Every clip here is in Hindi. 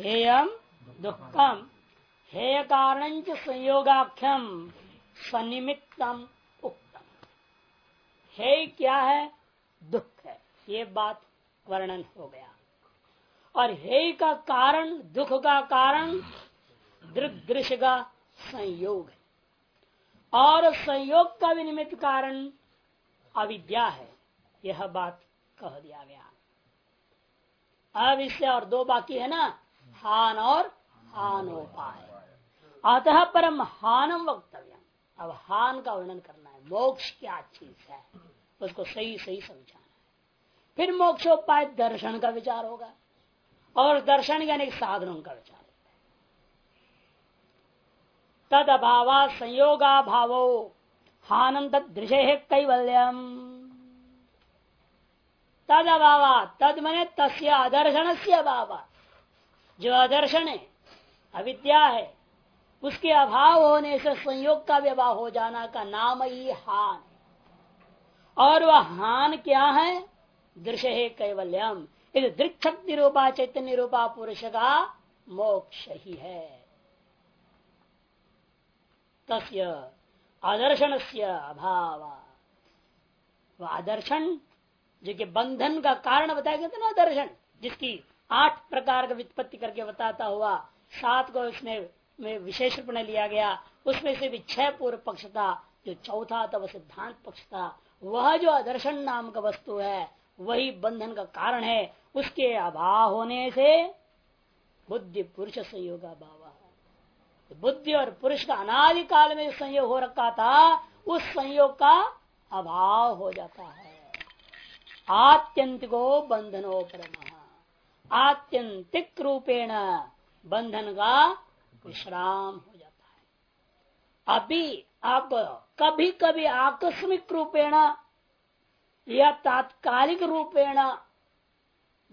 हेयम दुखम हेय कारण संयोगाख्यम सनिमित्तम उक्तम। हे क्या है? दुख है। ये बात वर्णन हो गया। और हे का कारण, दुख का कारण दृग दृश्य का संयोग है। और संयोग का भी निमित्त कारण अविद्या है। यह बात कह दिया गया। अब इससे और दो बाकी है ना? हान और हानोपाय अतः परम हानम वक्तव्य अब हान का वर्णन करना है। मोक्ष क्या चीज़ है? उसको सही सही समझाना है। फिर मोक्षोपाय दर्शन का विचार होगा। और दर्शन अनेक साधनों का विचार तद अभाव संयोगा भाव हानम तद दृश्य कैवल्यम। तद अभाव तद मने तस्य अदर्शन से अभाव जो आदर्शन है, अविद्या है, उसके अभाव होने से संयोग का व्यवहार हो जाना का नाम ही हान और वह हान क्या है? दृश्य है कैवल्यम। इस दृक्षक्ति रूपा चैतन्य रूपा पुरुष का मोक्ष ही है। तस्य आदर्शन से अभाव। वह आदर्शन जो कि बंधन का कारण बताया गया था ना दर्शन जिसकी आठ प्रकार का वित्पत्ति करके बताता हुआ सात को इसमें में विशेष रूप में लिया गया। उसमें से भी छह पूर्व पक्ष था, जो चौथा था, वह सिद्धांत पक्ष था। वह जो आदर्शन नाम का वस्तु है, वही बंधन का कारण है। उसके अभाव होने से बुद्धि पुरुष संयोग अभाव बुद्धि और पुरुष का अनादिकाल में संयोग हो रखा था, उस संयोग का अभाव हो जाता है। आत्यंतिको बंधनो परम आत्यंतिक रूपेण बंधन का विश्राम हो जाता है। अभी आप कभी कभी आकस्मिक रूपेण या तात्कालिक रूपेण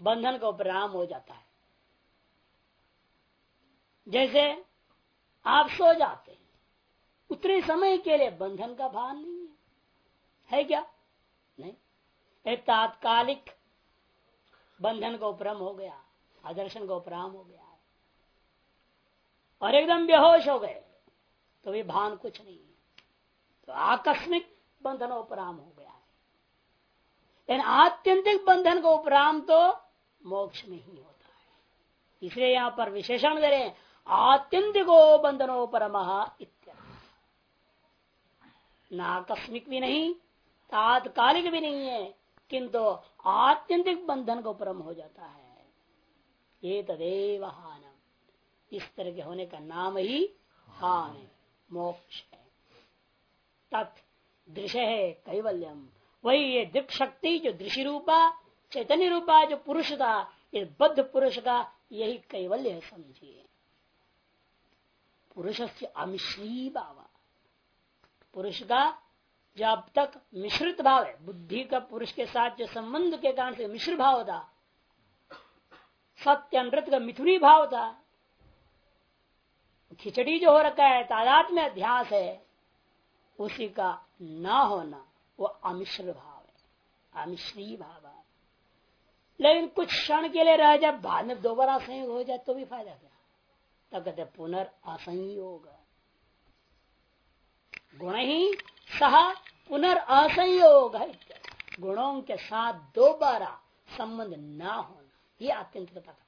बंधन का उपराम हो जाता है। जैसे आप सो जाते हैं, उतने समय के लिए बंधन का भान नहीं है। है क्या? नहीं। तात्कालिक बंधन को उपरम हो गया, आदर्शन को उपराम हो गया और एकदम बेहोश हो गए तो भी भान कुछ नहीं तो आकस्मिक बंधन उपराम हो गया है। आत्यंतिक बंधन को उपराम तो मोक्ष में ही होता है। इसलिए यहाँ पर विशेषण दे रहे आत्यंतिको बंधनो परम न आकस्मिक भी नहीं, तात्कालिक भी नहीं है, किंतु आत्यंतिक बंधन को परम हो जाता है। ये तदेव हानम। इस तरह के होने का नाम ही हान है, मोक्ष है। तत् दृश्य है कैवल्यम। वही ये दृक् शक्ति जो दृश्य रूपा चैतन्य रूपा जो पुरुष था, इस बद्ध पुरुष का यही कैवल्य है, समझिए। पुरुष से अमिश्री बाबा पुरुष का जब तक मिश्रित भाव है, बुद्धि का पुरुष के साथ जो संबंध के कारण से मिश्र भाव था, सत्य अमृत का मिथुनी भाव था, खिचड़ी जो हो रखा है तादात में अध्यास है, उसी का न होना, वो अमिश्र भाव है, अमिश्री भाव है। लेकिन कुछ क्षण के लिए रह जाए बाद में दोबारा संयोग हो जाए तो भी फ़ायदा क्या? तब कहते पुनर्संयोग गुण ही सह पुनर्संयोग है। गुणों के साथ दोबारा संबंध न होना, ये आत्यंतिकता का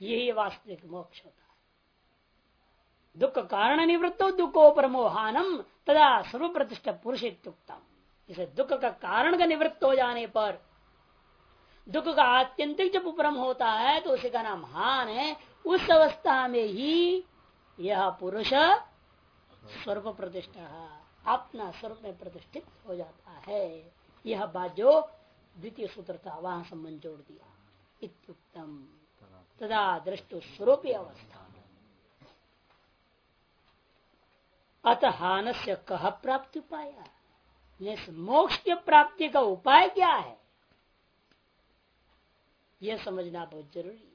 यही वास्तविक मोक्ष होता है। दुख कारण निवृत्तो दुखो प्रमोहानम तदा सर्व प्रतिष्ठा पुरुष इसे दुख का कारण का निवृत्त हो जाने पर, दुख का आत्यंतिक जब उपरम होता है तो उसी का नाम हान है। उस अवस्था में ही यह पुरुष स्वरूप प्रतिष्ठा अपना स्वरूप में प्रतिष्ठित हो जाता है। यह बात जो द्वितीय सूत्र था, वहाँ संबंध जोड़ दिया। इत्युक्तम। तदा दृष्टि स्वरूप अवस्था। अत हान से कह प्राप्ति उपाय? मोक्ष के प्राप्ति का उपाय क्या है? यह समझना बहुत ज़रूरी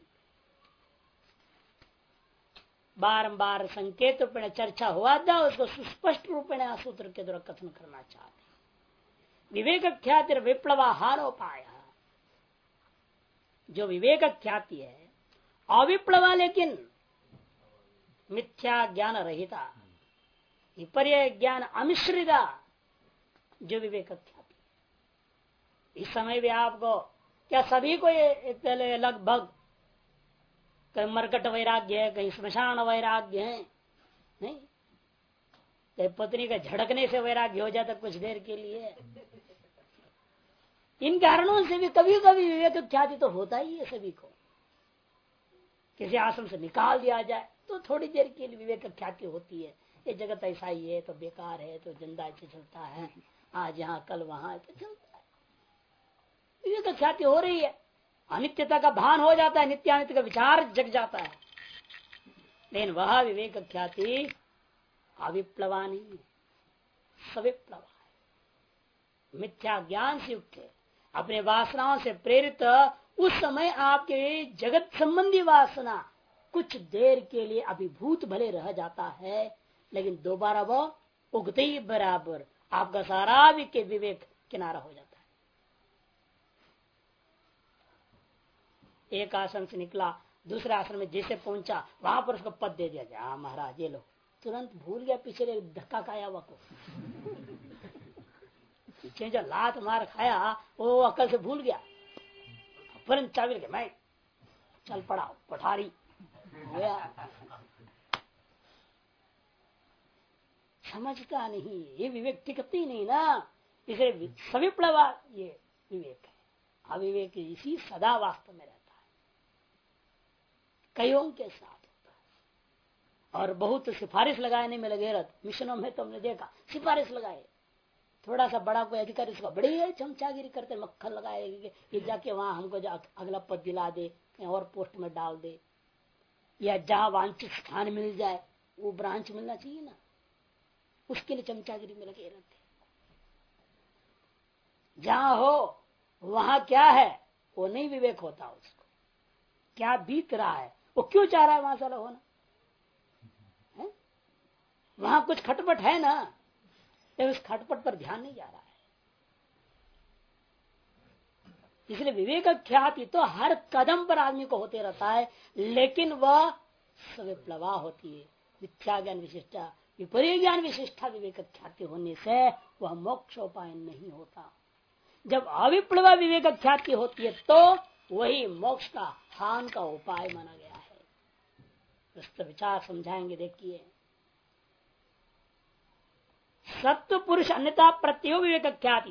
बारंबार संकेत रूप में चर्चा हुआ था, उसको सुस्पष्ट रूप में सूत्र के द्वारा कथन करना चाहते विवेक ख्याति विप्लव हारोपाय जो विवेक ख्याति है, अविप्लवा लेकिन मिथ्या ज्ञान रहिता विपर्य ज्ञान अमिश्रिता जो विवेक ख्याति इस समय भी आपको, क्या सभी को ये लगभग कहीं, मरकट वैराग्य है, कहीं स्मशान वैराग्य है, नहीं? कहीं, पत्नी का झड़कने से वैराग्य हो जाता कुछ देर के लिए। इन कारणों से भी कभी कभी विवेक ख्याति तो होता ही है सभी को। किसी आश्रम से निकाल दिया जाए तो थोड़ी देर के लिए विवेक ख्याति होती है। ये जगत ऐसा ही है तो बेकार है तो ज़िंदा ऐसे चलता है। आज यहाँ, कल वहाँ तो चलता है। विवेक ख्याति हो रही है। अनित्यता का भान हो जाता है, नित्यानित्य का विचार जग जाता है। लेकिन वह विवेक ख्याति अविप्लवा नहीं सविप्लवा मिथ्या ज्ञान से युक्त अपने वासनाओं से प्रेरित उस समय आपके जगत संबंधी वासना कुछ देर के लिए अभिभूत भले रह जाता है, लेकिन दोबारा वो उगते ही बराबर। आपका सारा विवेक किनारा हो जाता है एक आश्रम से निकला, दूसरे आश्रम में जैसे पहुँचा, वहाँ पर उसको पद दे दिया गया। हाँ महाराज, ये लो। तुरंत भूल गया पिछले धक्का खाया हुआ पीछे जो लात मार खाया, वो अकल से भूल गया। पर चावल के, मैं, चल पड़ा पठारी। समझता नहीं, ये विवेक टिकती नहीं ना। इसे सभी सविप्लवा ये विवेक है। अविवेक इसी सदा वास्तव में रहता कईयों के साथ होता है। और बहुत सिफारिश लगाने में लगे रहते। मिशनों में तो हमने देखा, सिफारिश लगाए। थोड़ा सा बड़ा कोई अधिकारी उसका बड़ी चमचागिरी करते, मक्खन लगाए ये जाके वहाँ हमको जा, अगला पद दिला दे और पोस्ट में डाल दे। या जहाँ वांछित स्थान मिल जाए, वो ब्रांच मिलना चाहिए ना। उसके लिए चमचागिरी में लगे रहते। जहाँ हो, वहाँ क्या है, वो नहीं विवेक होता उसको। क्या बीत रहा है वो क्यों चाह रहा है वहाँ सारा होना है? वहाँ कुछ खटपट है ना? उस खटपट पर ध्यान नहीं जा रहा है। इसलिए विवेक ख्याति तो हर कदम पर आदमी को होते रहता है, लेकिन वह सविप्लवा होती है। मिथ्या ज्ञान विशिष्टा, विपरीत ज्ञान विशिष्टा विवेक ख्याति होने से वह मोक्ष उपाय नहीं होता। जब अविप्लवा विवेक ख्याति होती है तो वही मोक्ष का हान का उपाय माना गया। है विचार समझाएँगे, देखिए। सत्व पुरुष अन्यता प्रत्यो विवेक ख्याति।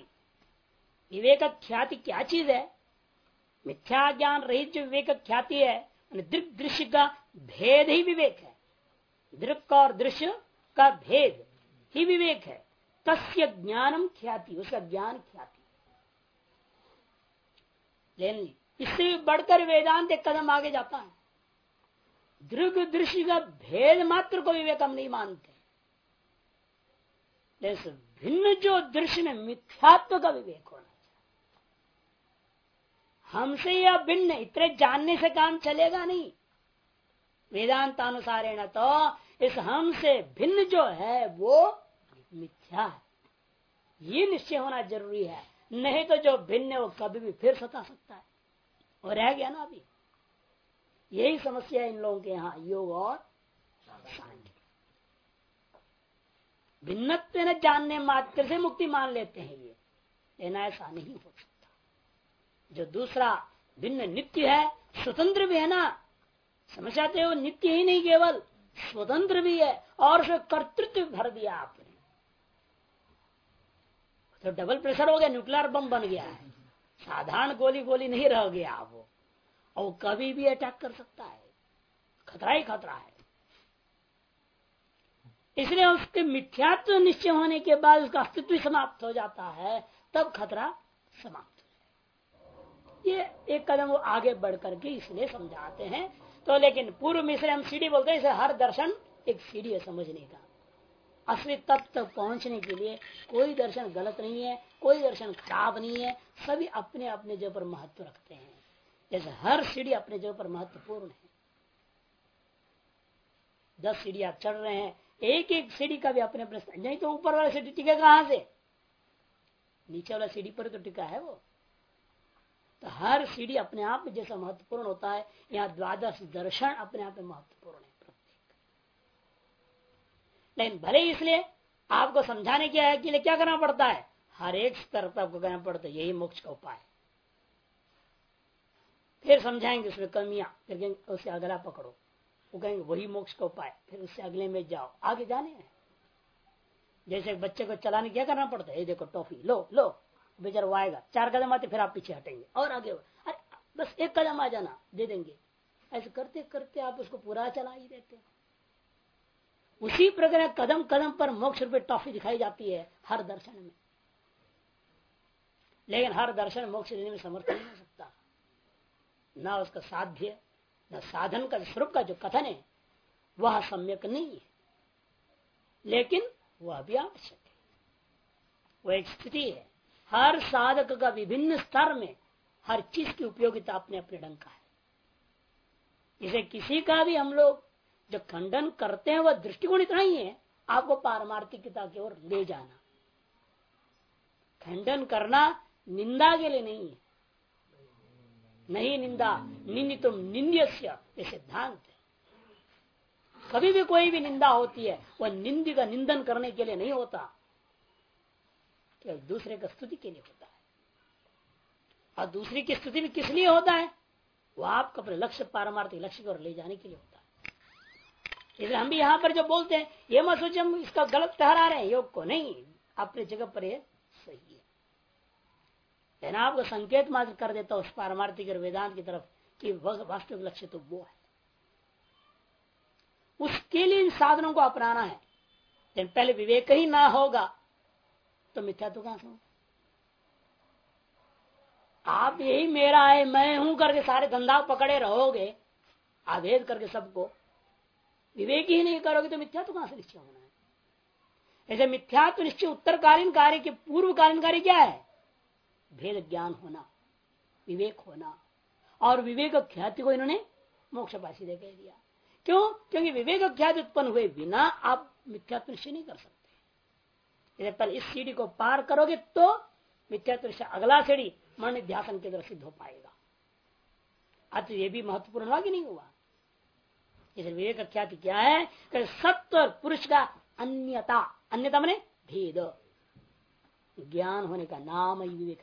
विवेक ख्याति क्या चीज़ है? मिथ्या ज्ञान रहित जो विवेक ख्याति है दृक दृश्य का भेद ही विवेक है। दृक और दृश्य का भेद ही विवेक है। तस्य ज्ञानम ख्याति, उसका ज्ञान ख्याति। लेकिन इससे बढ़कर वेदांत एक कदम आगे जाता है। दृग दृश्य का भेद मात्र को विवेक हम नहीं मानते। भिन्न जो दृश्य में मिथ्यात्व का विवेक होना चाहिए। हमसे यह भिन्न, इतने जानने से काम चलेगा नहीं। वेदांत अनुसार तो इस हमसे भिन्न जो है, वो मिथ्या है। ये निश्चय होना ज़रूरी है। नहीं तो जो भिन्न है, वो कभी भी फिर सता सकता है। और रह गया ना अभी। यही समस्या है इन लोगों के यहाँ, योग और सांख्य भिन्नत्व न जानने मात्र से मुक्ति मान लेते हैं ये। लेकिन ऐसा नहीं हो सकता। जो दूसरा भिन्न नित्य है, स्वतंत्र भी है ना? समझाते हो, नित्य ही नहीं केवल, स्वतंत्र भी है, और उसे कर्तृत्व भर दिया आपने। तो डबल प्रेशर हो गया न्यूक्लियर बम बन गया है। साधारण गोली गोली नहीं रह गया आप वो। और कभी भी अटैक कर सकता है। खतरा ही खतरा है। इसलिए उसके मिथ्यात्व निश्चय होने के बाद उसका अस्तित्व समाप्त हो जाता है, तब खतरा समाप्त हो ये एक कदम वो आगे बढ़ करके इसलिए समझाते हैं। तो लेकिन पूर्व में से हम सीढ़ी बोलते हैं, इसे हर दर्शन एक सीढ़ी है समझने का। असली तत्व तक पहुँचने के लिए कोई दर्शन गलत नहीं है, कोई दर्शन खराब नहीं है, सभी अपने अपने जगह पर महत्व रखते हैं। जैसे हर सीढ़ी अपने जगह पर महत्वपूर्ण है। दस सीढ़ी आप चढ़ रहे हैं, एक एक सीढ़ी का भी अपने अपने नहीं तो ऊपर वाला सीढ़ी टिके कहाँ से? नीचे वाला सीढ़ी पर तो टिका है वो। तो हर सीढ़ी अपने आप में जैसा महत्वपूर्ण होता है, यहाँ द्वादश दर्शन अपने आप में महत्वपूर्ण है प्रत्येक। लेकिन भले इसलिए आपको समझाने के कि क्या करना पड़ता है, हर एक स्तर पर आपको करना पड़ता है, यही मोक्ष का उपाय फिर समझाएँगे उसमें कमियाँ, फिर कहेंगे उससे अगला पकड़ो। वो कहेंगे, वही मोक्ष का उपाय फिर उससे अगले में जाओ। आगे जाने हैं। जैसे बच्चे को चलाने क्या करना पड़ता है? ये देखो टॉफी। लो लो। बेचारा आएगा। चार कदम आते, फिर आप पीछे हटेंगे। और आगे अरे, बस एक कदम आ जाना, दे देंगे। ऐसे करते करते आप उसको पूरा चला ही देते उसी प्रकार कदम कदम पर मोक्ष रुपये टॉफी दिखाई जाती है हर दर्शन में। लेकिन हर दर्शन मोक्ष देने में समर्थ नहीं न उसका साध्य, न साधन का स्वरूप का जो कथन है, वह सम्यक नहीं है। लेकिन वह भी आवश्यक है। वह एक स्थिति है। हर साधक का विभिन्न स्तर में हर चीज़ की उपयोगिता अपने अपने ढंग का है। इसे किसी का भी हम लोग जो खंडन करते हैं, वह दृष्टिकोण इतना ही है, आपको पारमार्थिकता की ओर ले जाना। खंडन करना निंदा के लिए नहीं है। नहीं निंदा निंदी तुम निंद्य सिद्धांत है। कभी भी कोई भी निंदा होती है, वह निंदी का निंदन करने के लिए नहीं होता। केवल दूसरे का स्तुति के लिए होता है। और दूसरी की स्तुति भी किस लिए होता है? वह आपको अपने लक्ष्य, पारमार्थिक लक्ष्य की ओर ले जाने के लिए होता है। इसलिए हम भी यहाँ पर जो बोलते हैं, ये मत सोचे हम इसका गलत ठहरा रहे हैं, योग को नहीं। अपने जगह पर लेकिन आपको संकेत मात्र कर देता उस पारमार्थिक और वेदांत की तरफ़ कि वास्तविक लक्ष्य तो वो है। उसके लिए इन साधनों को अपनाना है। लेकिन पहले विवेक ही ना होगा तो मिथ्या तो कहाँ से होगा? आप यही मेरा है, मैं हूँ करके सारे धंधा पकड़े रहोगे आभेद करके सबको, विवेक ही नहीं करोगे तो मिथ्या तो कहाँ से निश्चय होना है? ऐसे मिथ्या तो निश्चय उत्तरकालीन कार्य के पूर्वकालीन कार्य क्या है? भेद ज्ञान होना, विवेक होना, और विवेक ख्याति को इन्होंने मोक्ष दे कह दिया। क्यों? क्योंकि विवेक ख्याति उत्पन्न हुए बिना आप मिथ्यात्व निश्चय नहीं कर सकते। पहले इस सीढ़ी को पार करोगे तो मिथ्यात्व निश्चय अगला सीढ़ी मन ध्यान के द्वारा सिद्ध हो पाएगा। अत ये भी महत्वपूर्ण हुआ कि नहीं हुआ? इसे विवेक ख्याति क्या है? सत्व पुरुष का अन्यता अन्यता मैंने भेद। ज्ञान होने का नाम ही विवेक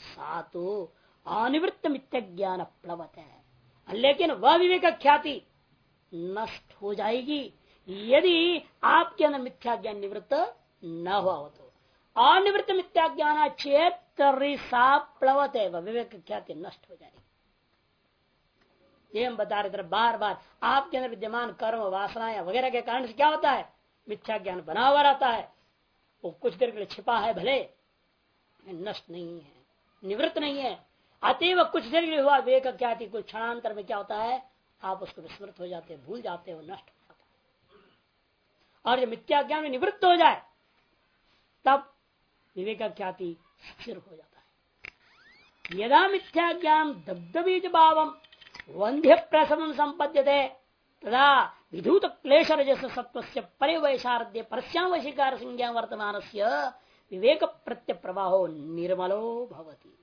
सातो अनिवृत्त मिथ्य ज्ञान प्लवत है लेकिन वह विवेक ख्याति नष्ट हो जाएगी, यदि आपके अंदर मिथ्या ज्ञान निवृत्त न हुआ हो तो। अनिवृत्त मिथ्या ज्ञान चेत प्लवत है वह विवेक ख्याति नष्ट हो जाएगी। ये हम बता रहे थे बार बार आपके अंदर विद्यमान कर्म, वासनाएँ वगैरह के कारण से क्या होता है? मिथ्या ज्ञान बना हुआ रहता है। वो कुछ देर के लिए छिपा है, भले, नष्ट नहीं है। निवृत्त नहीं है। अतएव कुछ देर के लिए हुआ, विवेक क्या थी कुछ क्षणांतर में क्या होता है? आप उसको विस्मृत हो जाते हैं, भूल जाते हो नष्ट हो जाता और जब मिथ्या ज्ञान में निवृत्त हो जाए, तब विवेक ख्याति स्थिर हो जाता है। यदा मिथ्या ज्ञान दग्धबीज भावम वंध्य प्रसव संपद्य थे तदा विधूत क्लेश रजस सत्व से परिवैशारद्य परस्यावशिकार संज्ञा वर्तमान से विवेक प्रत्य प्रवाहो निर्मलो भवती।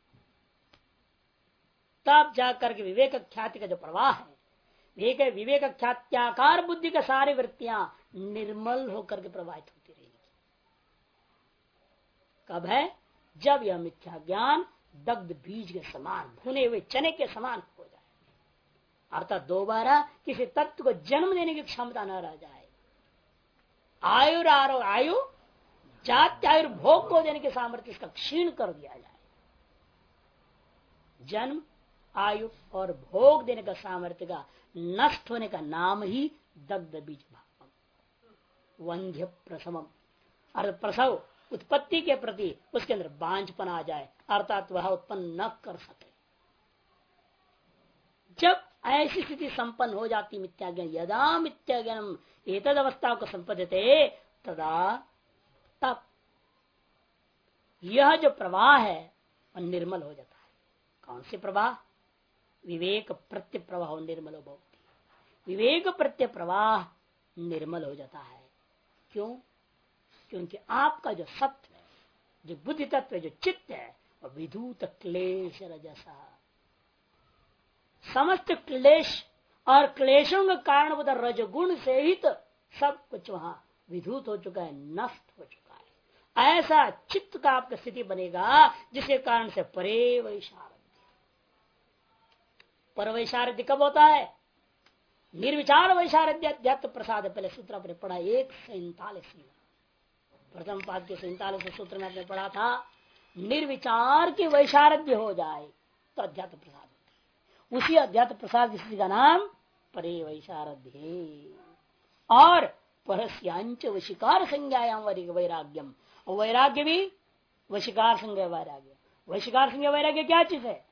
तब जाकर के विवेक ख्याति का जो प्रवाह है, विवेक विवेक ख्यात्याकार बुद्धि का सारी वृत्तियाँ निर्मल होकर के प्रवाहित होती रहेगी। कब है? जब यह मिथ्या ज्ञान दग्ध बीज के समान, भुने हुए चने के समान हो जाए। अर्थात दोबारा किसी तत्व को जन्म देने की क्षमता न रह जाए। आयु आरो आयु जात्य आयुर्भोग को देने के सामर्थ्य इसका क्षीण कर दिया जाए। जन्म, आयु और भोग देने का सामर्थ्य का नष्ट होने का नाम ही दग्ध बीज भाव वंध्य प्रसव उत्पत्ति के प्रति उसके अंदर बांझपन आ जाए, अर्थात वह उत्पन्न न कर सके। जब ऐसी स्थिति संपन्न हो जाती मिथ्या यदा मिथ्या एक अवस्था को संपदते तदा यह जो प्रवाह है, वह निर्मल हो जाता है। कौन से प्रवाह? विवेक प्रत्य प्रवाह निर्मल भवती विवेक प्रत्य प्रवाह निर्मल हो जाता है। क्यों? क्योंकि आपका जो सत्य है, जो बुद्धि तत्व जो चित्त है, वह विधूत क्लेश रजसा। समस्त क्लेश और क्लेशों के कारण रजगुण से ही तो सब कुछ वहाँ विधूत हो चुका है, नष्ट हो चुका है। ऐसा चित्त का आपका स्थिति बनेगा, जिसके कारण से परे वैशारध्य पर वैशारध्य कब होता है? निर्विचार वैशारध्य अध्यात्म प्रसाद पहले सूत्र अपने पढ़ा, एक सैतालीस में। प्रथम पाद के सैतालीस सूत्र में आपने पढ़ा था, निर्विचार की वैशारध्य हो जाए तो अध्यात्म प्रसाद उसी अध्यात्म प्रसाद स्थिति का नाम परे वैशारध्य और परस्यांच वशिकार संज्ञायाम वैराग्यम। वैराग्य भी वशिकार संज्ञा वैराग्य। वशिकार संज्ञा वैराग्य क्या चीज़ है?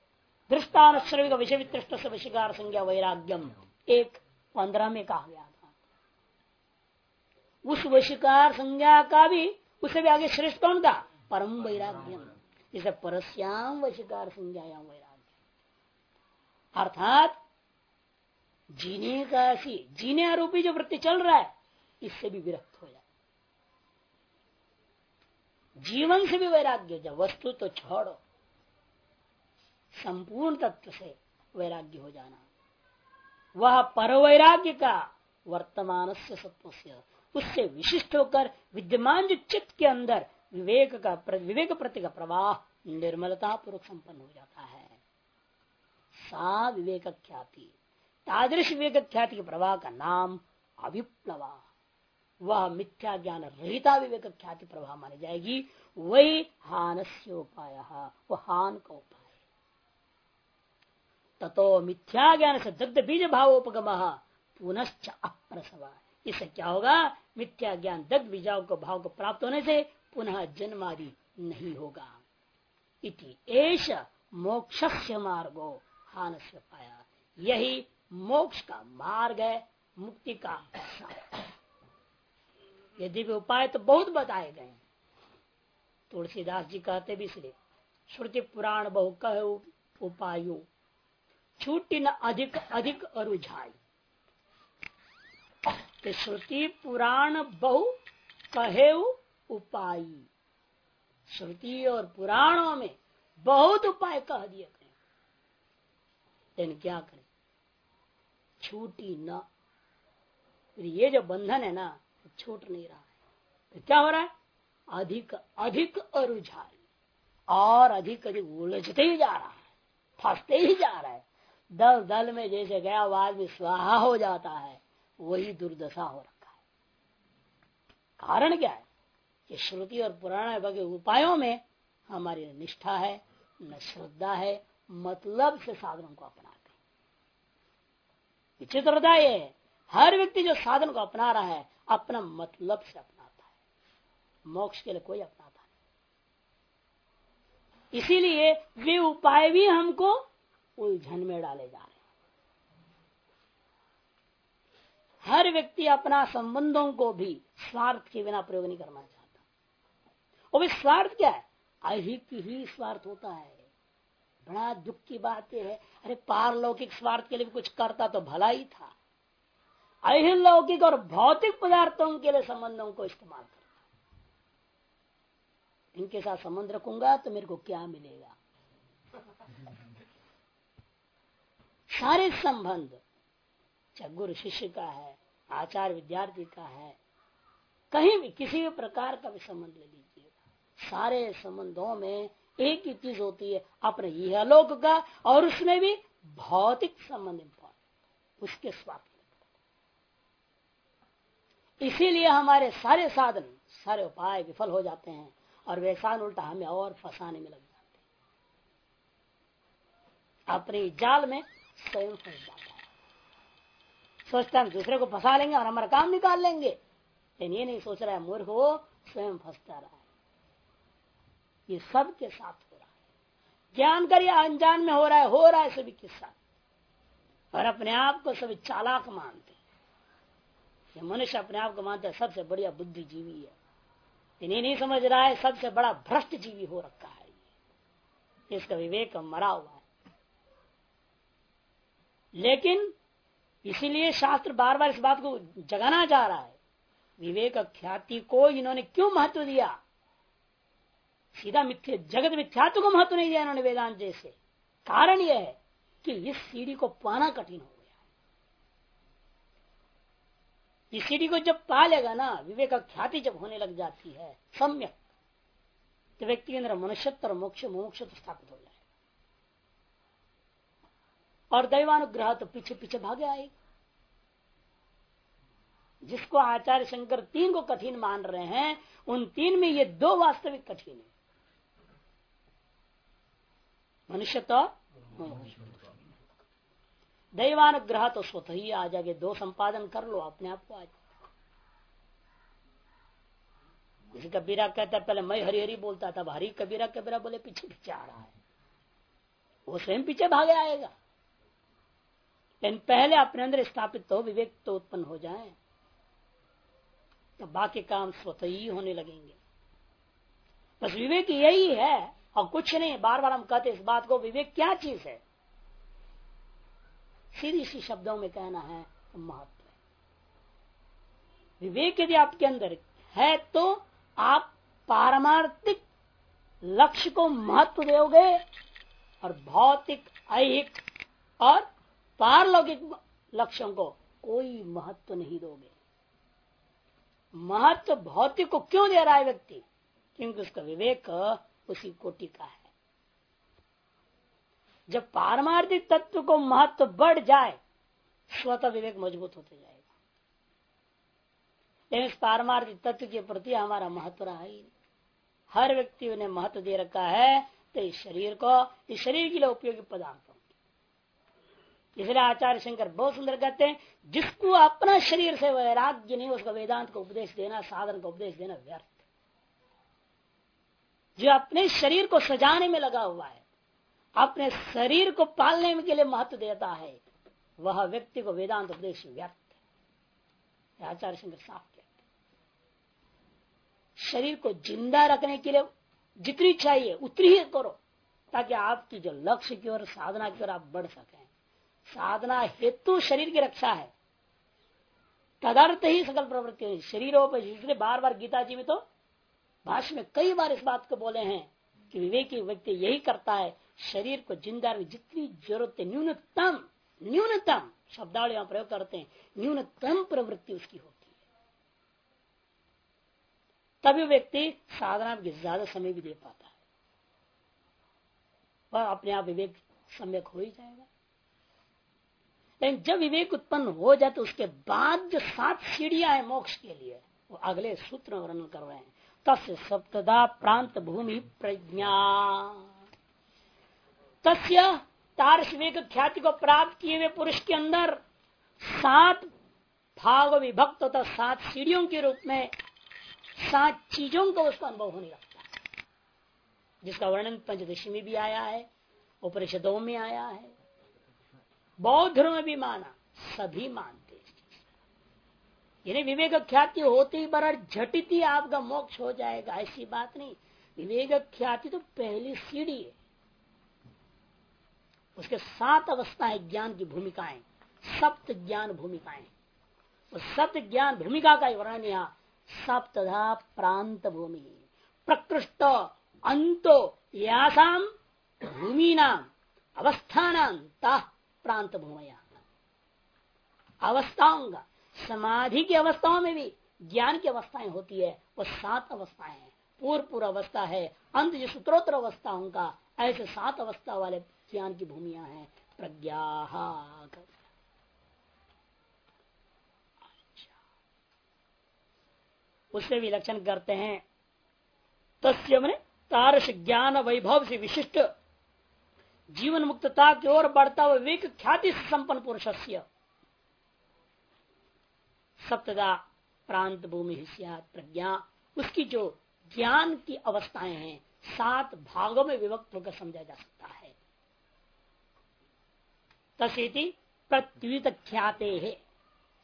दृष्टान श्रविक विषय वितृष्ट वशिकार संज्ञा वैराग्यम। एक पंद्रह में कहा गया था। उस वशिकार संज्ञा का भी, उसे भी आगे श्रेष्ठ कौन था? परम वैराग्यम। इसे परस्याम वशिकार संज्ञायाम वैराग्य। अर्थात, जीने का सी जीने आरोपी जो वृत्ति चल रहा है, इससे भी विरक्त हो जाए। जीवन से भी वैराग्य जब वस्तु तो छोड़ो। संपूर्ण तत्व से वैराग्य हो जाना। वह पर वैराग्य का वर्तमान से सत्व से उससे विशिष्ट होकर विद्यमान जो चित्त के अंदर विवेक का विवेक प्रति का प्रवाह निर्मलता पूर्वक संपन्न हो जाता है। सा विवेक ख्याति। तादृश विवेक ख्याति के प्रवाह का नाम अभिप्लवा वह मिथ्या ज्ञान रहिता विवेक ख्याति प्रभाव मानी जाएगी। वही हानस्य उपाय वह हान का उपाय ततो मिथ्या ज्ञान से दग्ध बीज भावोपगम पुनश्च अप्रसवा। इससे क्या होगा? मिथ्या ज्ञान दग्ध बीजाओं को भाव को प्राप्त होने से पुनः जन्म आदि नहीं होगा। इति एश मोक्ष मार्गो हानस्य पाया यही मोक्ष का मार्ग है, मुक्ति का यदि भी उपाय तो बहुत बताए गए तुलसीदास जी कहते भी इसलिए, श्रुति पुराण बहु कह उपायु, छूटी न अधिक अधिक अरुझाई। तो श्रुति पुराण बहु कहे उपाय। श्रुति और पुराणों में बहुत उपाय कह दिए गए लेकिन क्या करें? छूटी न। ये जो बंधन है ना छूट नहीं रहा है। तो क्या हो रहा है? अधिक अधिक अरुझाई और अधिक अधिक उलझते ही जा रहा है, फंसते ही जा रहा है। दल दल में जैसे गया आदमी स्वाहा हो जाता है, वही दुर्दशा हो रखा है। कारण क्या है? कि श्रुति और पुराण के उपायों में हमारी निष्ठा है, न श्रद्धा है मतलब से साधनों को अपनाते विचित्रता ये हर व्यक्ति जो साधन को अपना रहा है, अपना मतलब से अपनाता है। मोक्ष के लिए कोई अपनाता नहीं। इसीलिए वे उपाय भी हमको उलझन में डाले जा रहे हैं। हर व्यक्ति अपना संबंधों को भी स्वार्थ के बिना प्रयोग नहीं करना चाहता। वो भी स्वार्थ क्या है? अहिक ही स्वार्थ होता है। बड़ा दुख की बात यह है। अरे पारलौकिक स्वार्थ के लिए भी कुछ करता तो भला ही था। अहिलौकिक और भौतिक पदार्थों के लिए संबंधों को इस्तेमाल करता इनके साथ संबंध रखूँगा तो मेरे को क्या मिलेगा? सारे संबंध, चाहे गुरु शिष्य का है, आचार्य विद्यार्थी का है, कहीं भी, किसी भी प्रकार का भी संबंध ले लीजिएगा सारे संबंधों में एक ही चीज़ होती है, अपने यह लोक का और उसमें भी भौतिक संबंध इंपॉर्टेंट उसके स्वार्थ इसीलिए हमारे सारे साधन, सारे उपाय विफल हो जाते हैं और वैसा उल्टा हमें और फंसाने में लग जाते हैं। अपने जाल में स्वयं फंस जाता है। सोचता है दूसरे को फंसा लेंगे और हमारा काम निकाल लेंगे। लेकिन ये नहीं सोच रहा है, मूर्ख वो स्वयं फंसता रहा है। ये सब के साथ हो रहा है। ज्ञान कर या अनजान में हो रहा है, हो रहा है सभी के साथ। और अपने आप को सभी चालाक मानते ये मनुष्य अपने आप को मानता है, सबसे बढ़िया बुद्धिजीवी है। इन्हें नहीं समझ रहा है, सबसे बड़ा भ्रष्ट जीवी हो रखा है इसका विवेक मरा हुआ है। लेकिन इसीलिए शास्त्र बार बार इस बात को जगाना चाह रहा है। विवेक ख्याति को इन्होंने क्यों महत्व दिया? सीधा मिथ्य, जगत मिथ्यात्व को महत्व नहीं दिया इन्होंने वेदांत जैसे। कारण यह है कि इस सीढ़ी को पाना कठिन हो गया इस सीढ़ी को जब पा लेगा ना, विवेक ख्याति जब होने लग जाती है, सम्यक तो व्यक्ति के अंदर मनुष्यत्व और मोक्ष मोक्ष स्थापित हो जाए और दैवानुग्रह तो पीछे पीछे भागे आएगा। जिसको आचार्य शंकर तीन को कठिन मान रहे हैं, उन तीन में ये दो वास्तविक कठिन है। मनुष्य तो दैवानुग्रह तो स्वतः ही आ जाएँगे। दो संपादन कर लो, अपने आप को आज जैसे कबीरा कहता पहले मैं हरी हरी बोलता था हरी कबीरा कबीरा बोले, पीछे पीछे आ रहा है। वो स्वयं पीछे भागे आएगा। लेकिन पहले अपने अंदर स्थापित हो, विवेक तो उत्पन्न हो जाए। तो बाकी काम स्वतः ही होने लगेंगे। बस विवेक यही है, और कुछ नहीं, बार बार हम कहते इस बात को विवेक क्या चीज़ है? सीधी इसी शब्दों में कहना है तो महत्व विवेक यदि आपके अंदर है तो आप पारमार्थिक लक्ष्य को महत्व दोगे और भौतिक, ऐहिक और पारलौकिक लक्ष्यों को कोई महत्व नहीं दोगे। महत्व भौतिक को क्यों दे रहा है व्यक्ति? क्योंकि उसका विवेक उसी कोटि का है। जब पारमार्थिक तत्व को महत्व बढ़ जाए, स्वतः विवेक मज़बूत होते जाएगा। लेकिन इस पारमार्थिक तत्व के प्रति हमारा महत्व रहा ही हर व्यक्ति ने महत्व दे रखा है तो इस शरीर को, इस शरीर के लिए उपयोगी पदार्थ इसलिए आचार्य शंकर बहुत सुंदर कहते हैं, जिसको अपना शरीर से वैराग्य नहीं, उसको वेदांत को उपदेश देना, साधन का उपदेश देना व्यर्थ। जो अपने शरीर को सजाने में लगा हुआ है अपने शरीर को पालने के लिए महत्व देता है। वह व्यक्ति को वेदांत उपदेश है। आचार्य शंकर साफ़ कहते शरीर को ज़िंदा रखने के लिए जितनी चाहिए उतनी ही करो, ताकि आपकी जो लक्ष्य की ओर, साधना की ओर आप बढ़ सकें। साधना हेतु शरीर की रक्षा है। तदर्थ ही सकल प्रवृत्ति शरीरों पर बार बार गीता जी में तो भाष्य में कई बार इस बात को बोले हैं कि विवेकी व्यक्ति यही करता है शरीर को ज़िंदा जितनी ज़रूरत है न्यूनतम न्यूनतम शब्दावली प्रयोग करते हैं, न्यूनतम प्रवृत्ति उसकी होती है। तभी व्यक्ति साधना के ज़्यादा समय भी दे पाता है। वह अपने आप विवेक सम्यक हो ही जाएगा। लेकिन जब विवेक उत्पन्न हो जाए तो उसके बाद जो सात सीढ़ियाँ हैं मोक्ष के लिए, वो अगले सूत्र वर्णन कर रहे हैं। तस्य सप्तदा प्रांत भूमि प्रज्ञा। तस्य तारस ख्याति को प्राप्त किए हुए पुरुष के अंदर सात भाग विभक्त होता सात सीढ़ियों के रूप में सात चीज़ों का उसका अनुभव होने लगता है। जिसका वर्णन पंचदशी में भी आया है, उपनिषदों में आया है, बौद्ध में भी माना, सभी मानते यानी विवेक ख्याति होते ही बड़ा झटित ही आपका मोक्ष हो जाएगा, ऐसी बात नहीं। विवेक ख्याति तो पहली सीढ़ी है। उसके सात अवस्थाएँ ज्ञान की भूमिकाएँ, सप्त ज्ञान भूमिकाएँ। उस सप्त ज्ञान भूमिका का वर्णन यहाँ, सप्तधा प्रांत भूमि प्रकृष्ट अंतो यासाम भूमि नाम अवस्थान प्रांत भूमया अवस्थाओं का, समाधि की अवस्थाओं में भी ज्ञान की अवस्थाएँ होती है, वो सात अवस्थाएँ पूर्व पूर्व अवस्था है, अंत जो सूत्रोत्तर अवस्थाओं का, ऐसे सात अवस्था वाले ज्ञान की भूमिया है। प्रज्ञा अच्छा। उससे भी लक्षण करते हैं। तस्य मैंने तारस ज्ञान वैभव से विशिष्ट। जीवन मुक्तता की ओर बढ़ता हुआ विवेक ख्याति संपन्न पुरुष सप्तदा प्रांत भूमि प्रज्ञा। उसकी जो ज्ञान की अवस्थाएँ हैं, सात भागों में विभक्त होकर समझा जा सकता है। तसेति प्रत्युत ख्याते है।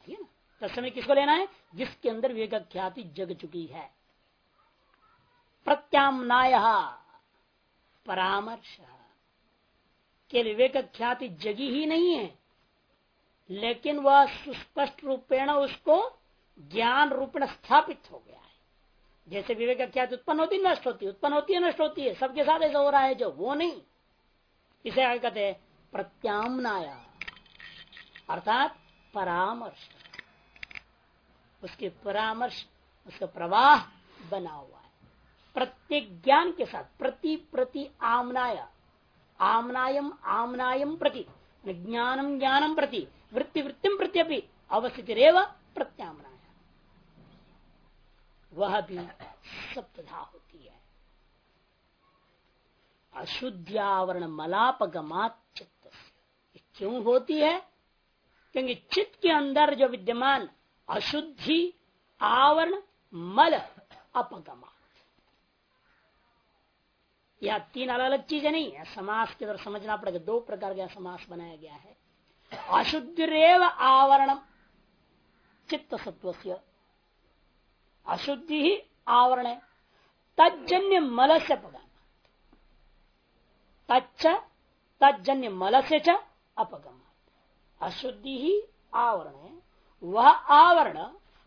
ठीक है ना? तस्मय किसको लेना है? जिसके अंदर विवेक ख्याति जग चुकी है। प्रत्यामनाय, परामर्श। के विवेक ख्याति जगी ही नहीं है, लेकिन वह सुस्पष्ट रूपेण उसको ज्ञान रूपेण स्थापित हो गया है। जैसे विवेक क्या उत्पन्न होती, नष्ट होती, उत्पन्न होती है, नष्ट होती है, सबके साथ ऐसा हो रहा है जो, वो नहीं। इसे आगे कहते हैं प्रत्यामनाया। अर्थात परामर्श। उसके परामर्श, उसका प्रवाह बना हुआ है। प्रत्येक ज्ञान के साथ, प्रति प्रति आमनाया। आमनायम आमनायम प्रति। ज्ञानम ज्ञानम प्रति। वृत्ति, वृत्तिम प्रति अभी अवस्थित रेव प्रत्यामनाया। वह भी सप्तधा होती है। अशुद्ध्यावरण मलापगमात चित्त क्यों होती है? क्योंकि चित्त के अंदर जो विद्यमान अशुद्धि, आवरण, मल अपगमा यह तीन अलग अलग चीज़ें नहीं है। समास के तरफ़ समझना पड़ेगा। दो प्रकार का समास बनाया गया है। अशुद्धि रेव आवरण चित्त सत्व अशुद्धि ही आवरण है। तजन्य मल से पगाना तच्च तजन्य मल से च अपगम अशुद्धि ही आवरण है। वह आवरण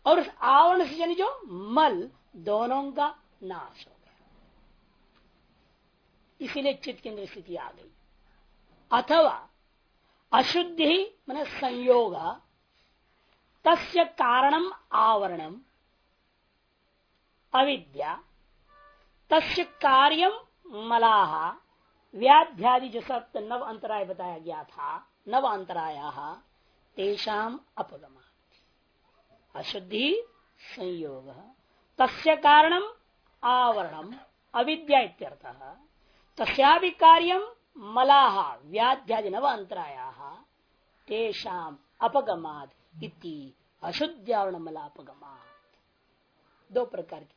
और उस आवरण से जन जो मल, दोनों का नाश हो गया। इसीलिए चित्त केंद्र स्थिति आ गई। अथवा अशुद्धि मैंने संयोग, तस्य कारणम आवरणम। अविद्या, तस्य कार्यम मलाह। व्याध्यादि जो सप्त नव अंतराय बताया गया था, नव अंतराया, तेषाम अपगमा। अशुद्धि संयोग। तस्य कारणम आवरणम, अविद्या तस्या कार्यम मलाह व्याध्यादि नव अंतराया, तेषाम अपगमाद इति अशुद्ध्यावरण दो प्रकार की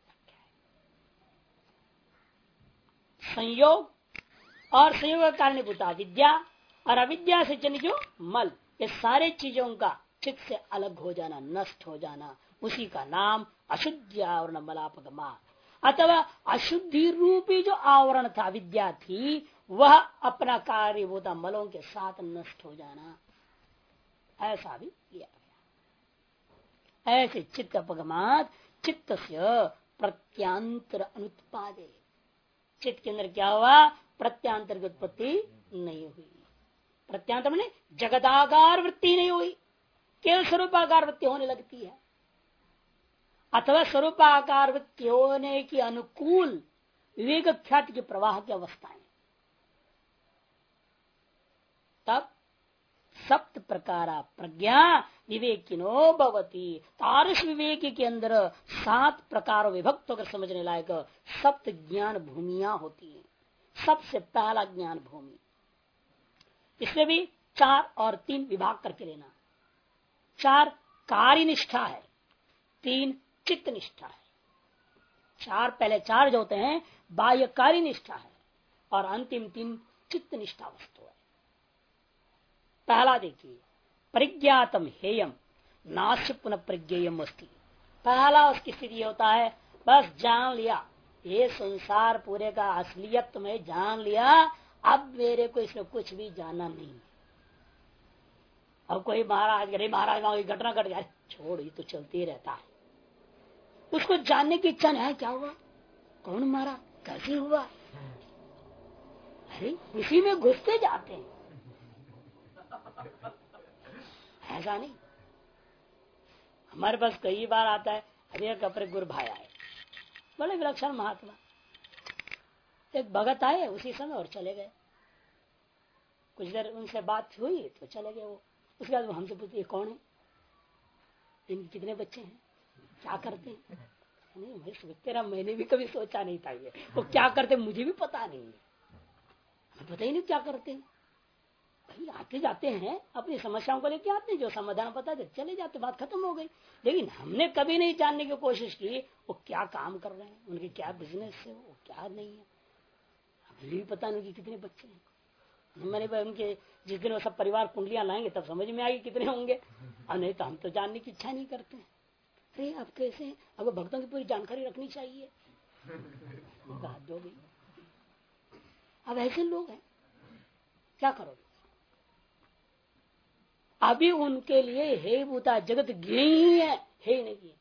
संयोग और संयोग कारणीभूता विद्या और अविद्या से जन जो मल, ये सारे चीज़ों का चित्त से अलग हो जाना, नष्ट हो जाना, उसी का नाम अशुद्ध आवरण मलापगमा अथवा अशुद्धि रूपी जो आवरण था, विद्या थी, वह अपना कार्यभूता मलों के साथ नष्ट हो जाना। ऐसा भी किया गया। ऐसे चित्त अपगमात, चित्त से प्रत्यांतर अनुत्पादे। चित्त के अंदर क्या हुआ? प्रत्यांतर की उत्पत्ति नहीं हुई। प्रत्यांतर मैंने जगदाकार वृत्ति नहीं हुई। केवल स्वरूपाकार वृत्ति होने लगती है। अथवा स्वरूपाकार वृत्ति होने की अनुकूल विवेक ख्याति के प्रवाह की अवस्थाएँ। तब सप्त प्रकार प्रज्ञा विवेकिनो भवती। तारस विवेक के अंदर सात प्रकार विभक्त होकर समझने लायक सप्त ज्ञान भूमिया होती है। सबसे पहला ज्ञान भूमि। इसमें भी चार और तीन विभाग करके लेना। चार कार्य निष्ठा है, तीन चित्त निष्ठा है। चार पहले चार जो होते हैं बाह्य कार्य निष्ठा है और अंतिम तीन चित्त निष्ठा वस्तु है। पहला देखिए, परिज्ञातम हेयम नाश पुनः प्रज्ञेयम अस्ती। पहला उसकी स्थिति होता है, बस जान लिया। ये संसार पूरे का असलियत में जान लिया, अब मेरे को इसमें कुछ भी जाना नहीं। अब कोई महाराज अरे महाराज वहाँ घटना घट गया छोड़, ये तो चलते रहता है। उसको जानने की इच्छा नहीं है, क्या हुआ? कौन मारा? कैसे हुआ? अरे, इसी में घुसते जाते हैं। ऐसा नहीं। हमारे पास कई बार आता है, अरे कपड़े गुरु भाई आए। बड़े विलक्षण महात्मा। एक भगत आए उसी समय और चले गए। कुछ देर उनसे बात हुई तो चले गए वो। उसके बाद वो हमसे पूछते कौन है? इनके कितने बच्चे हैं? क्या करते हैं? नहीं, मैं सोचते रहा मैंने भी कभी सोचा नहीं था ये। वो क्या करते मुझे भी पता नहीं है। पता ही नहीं क्या करते हैं। आते जाते हैं, अपनी समस्याओं को लेके आते हैं, जो समाधान पता है, चले जाते बात खत्म हो गई। लेकिन हमने कभी नहीं जानने की कोशिश की, वो क्या काम कर रहे हैं, उनके क्या बिज़नेस है, वो क्या नहीं है। हमें भी पता नहीं कि कितने बच्चे हैं। मैंने उनके जिस दिन वो सब परिवार कुंडलियाँ लाएँगे, तब समझ में आएगी कितने होंगे। और नहीं तो हम तो जानने की इच्छा नहीं करते अरे अब कैसे अब भक्तों की पूरी जानकारी रखनी चाहिए। अब ऐसे लोग हैं। क्या करोगे? अभी उनके लिए हे भूता जगत ज्ञ ही है नहीं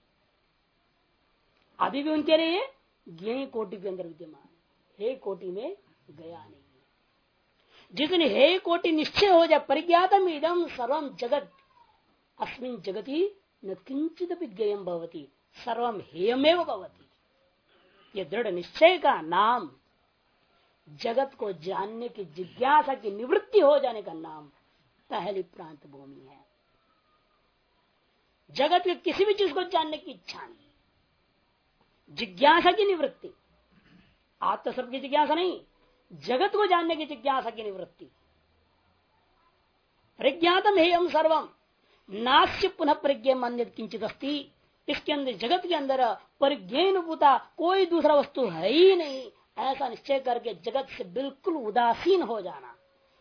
अभी भी उनके लिए ज्ञ कोटि के अंदर विद्यमान हे। कोटि में गया नहीं जिस दिन हे कोटि निश्चय हो जाए, परिज्ञातम इदम सर्वम जगत, अस्मिन जगती न किंचित ज्ञेयम भवती सर्वम हेयमेव भवती। ये दृढ़ निश्चय का नाम, जगत को जानने की जिज्ञासा की निवृत्ति हो जाने का नाम पहली प्रांत भूमि है। जगत के किसी भी चीज़ को जानने की इच्छा नहीं। जिज्ञासा की निवृत्ति। आत्मस्वरूप की जिज्ञासा नहीं, जगत को जानने की जिज्ञासा की निवृत्ति। प्रज्ञातम है हम सर्वम नाश्य पुनः प्रज्ञ मान्य किंचित अस्थि इसके अंदर, जगत के अंदर परिज्ञानुभूता कोई दूसरा वस्तु है ही नहीं। ऐसा निश्चय करके जगत से बिल्कुल उदासीन हो जाना।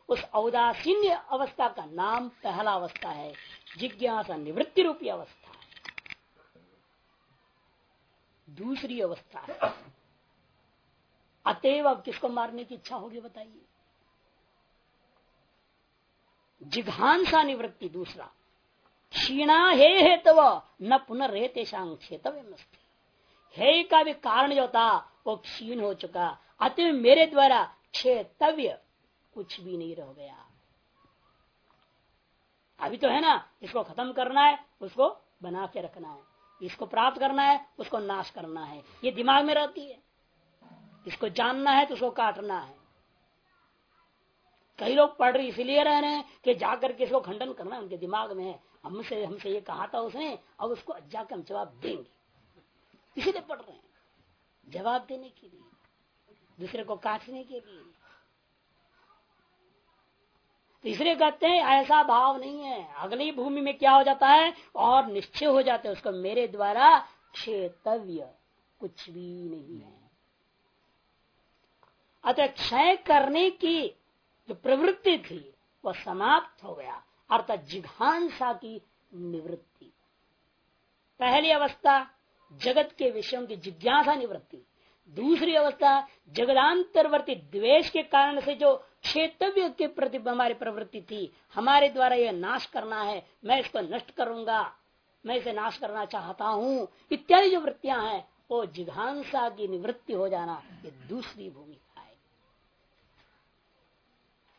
उस औदासीन अवस्था का नाम पहला अवस्था है, जिज्ञासा निवृत्ति रूपी अवस्था। दूसरी अवस्था है। अतएव अब किसको मारने की इच्छा होगी बताइए। जिघांसा निवृत्ति दूसरा। क्षीणा हे हेतव, न पुनर्हे क्षेत्रव्य हे का भी कारण जो था, वो क्षीण हो चुका। अतः मेरे द्वारा क्षेत्रव्य कुछ भी नहीं रह गया। अभी तो है ना, इसको खत्म करना है, उसको बना के रखना है। इसको प्राप्त करना है, उसको नाश करना है। ये दिमाग में रहती है। इसको जानना है तो उसको काटना है। कई लोग पढ़ रहे, इसलिए रह रहे हैं कि जाकर के इसको खंडन करना उनके दिमाग में है। हमसे हमसे ये कहा था उसने, अब उसको जाकर हम जवाब देंगे। इसीलिए पढ़ रहे हैं। जवाब देने के लिए, दूसरे को काटने के लिए। इसलिए कहते हैं, ऐसा भाव नहीं है। अगली भूमि में क्या हो जाता है? और निश्चय हो जाता है उसको। मेरे द्वारा क्षेत्रव्य कुछ भी नहीं है। अतः क्षय करने की जो प्रवृत्ति थी वह समाप्त हो गया। अर्थात जिघांसा की निवृत्ति। पहली अवस्था, जगत के विषयों की जिज्ञासा निवृत्ति। दूसरी अवस्था, जगदांतरवर्ती द्वेष के कारण से जो क्षेत्रव्य के प्रति हमारी प्रवृत्ति थी। हमारे द्वारा यह नाश करना है, मैं इसको नष्ट करूँगा, मैं इसे नाश करना चाहता हूँ। इत्यादि जो वृत्तियाँ हैं, वो जिघांसा की निवृत्ति हो जाना ये दूसरी भूमिका है।